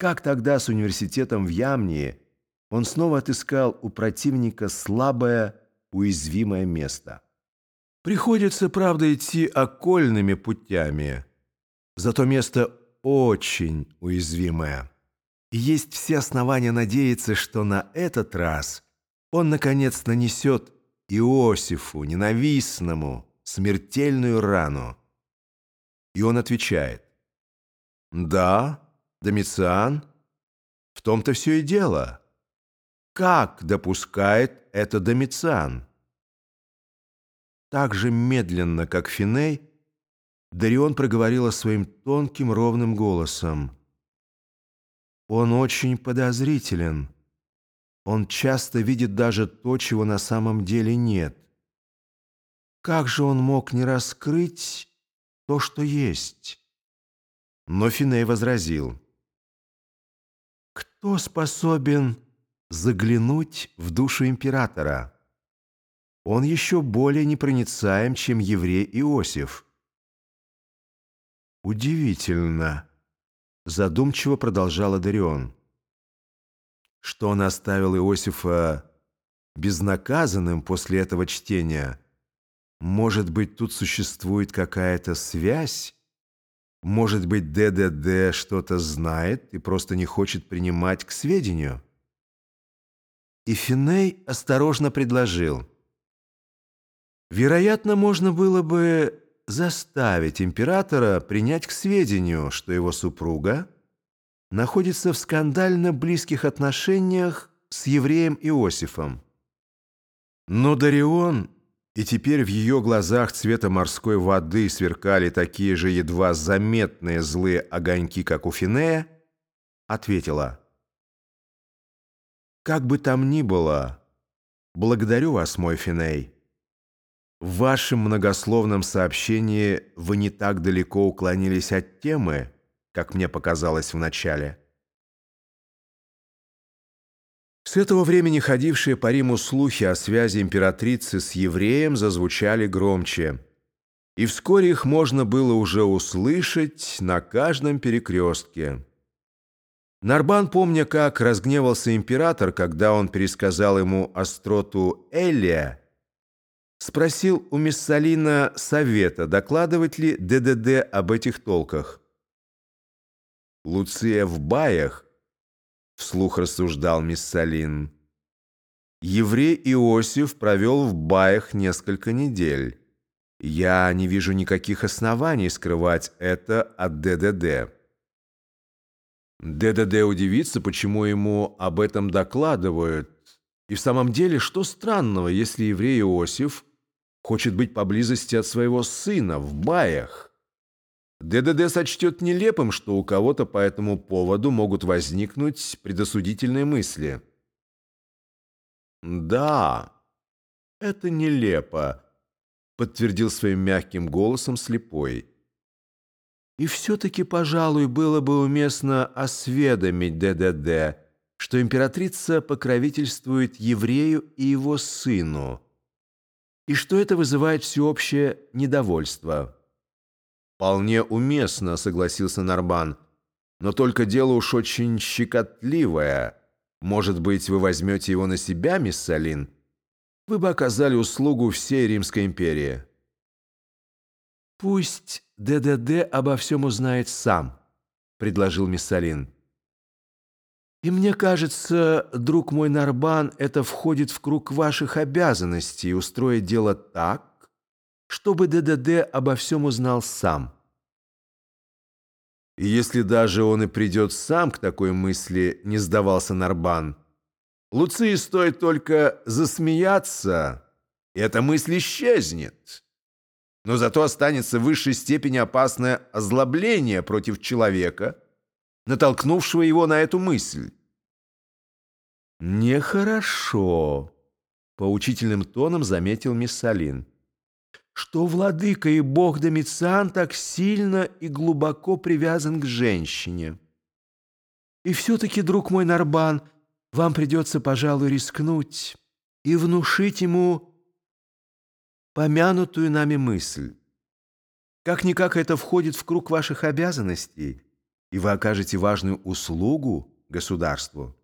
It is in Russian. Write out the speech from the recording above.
как тогда с университетом в Ямнии он снова отыскал у противника слабое, уязвимое место. Приходится, правда, идти окольными путями, зато место очень уязвимое. И есть все основания надеяться, что на этот раз он, наконец, нанесет Иосифу, ненавистному, смертельную рану. И он отвечает, «Да, Домициан, в том-то все и дело. Как допускает это Домициан?» Так же медленно, как Финей, Дарион проговорила своим тонким ровным голосом. «Он очень подозрителен. Он часто видит даже то, чего на самом деле нет. Как же он мог не раскрыть то, что есть?» Но Финей возразил. «Кто способен заглянуть в душу императора?» Он еще более непроницаем, чем еврей Иосиф. «Удивительно», — задумчиво продолжала Дарион, «что он оставил Иосифа безнаказанным после этого чтения. Может быть, тут существует какая-то связь? Может быть, ДДД что-то знает и просто не хочет принимать к сведению?» И Финей осторожно предложил. «Вероятно, можно было бы заставить императора принять к сведению, что его супруга находится в скандально близких отношениях с евреем Иосифом. Но Дарион, и теперь в ее глазах цвета морской воды сверкали такие же едва заметные злые огоньки, как у Финея, ответила, «Как бы там ни было, благодарю вас, мой Финей». В вашем многословном сообщении вы не так далеко уклонились от темы, как мне показалось вначале. С этого времени ходившие по Риму слухи о связи императрицы с евреем зазвучали громче, и вскоре их можно было уже услышать на каждом перекрестке. Нарбан, помня, как разгневался император, когда он пересказал ему остроту Элия, Спросил у Миссалина совета, докладывать ли ДДД об этих толках. «Луция в баях», — вслух рассуждал Миссалин. «Еврей Иосиф провел в баях несколько недель. Я не вижу никаких оснований скрывать это от ДДД». ДДД удивится, почему ему об этом докладывают. И в самом деле, что странного, если еврей Иосиф хочет быть поблизости от своего сына в баях. ДДД сочтет нелепым, что у кого-то по этому поводу могут возникнуть предосудительные мысли. «Да, это нелепо», — подтвердил своим мягким голосом слепой. «И все-таки, пожалуй, было бы уместно осведомить ДДД, что императрица покровительствует еврею и его сыну» и что это вызывает всеобщее недовольство. «Вполне уместно», — согласился Нарбан, «но только дело уж очень щекотливое. Может быть, вы возьмете его на себя, мисс Салин? Вы бы оказали услугу всей Римской империи». «Пусть ДДД обо всем узнает сам», — предложил Миссалин. И мне кажется, друг мой Нарбан, это входит в круг ваших обязанностей устроить дело так, чтобы ДДД обо всем узнал сам. И если даже он и придет сам к такой мысли, не сдавался Нарбан, Луции стоит только засмеяться, и эта мысль исчезнет. Но зато останется в высшей степени опасное озлобление против человека – натолкнувшего его на эту мысль. «Нехорошо», — поучительным тоном заметил Миссалин, «что владыка и бог Домициан так сильно и глубоко привязан к женщине. И все-таки, друг мой Нарбан, вам придется, пожалуй, рискнуть и внушить ему помянутую нами мысль. Как-никак это входит в круг ваших обязанностей» и вы окажете важную услугу государству.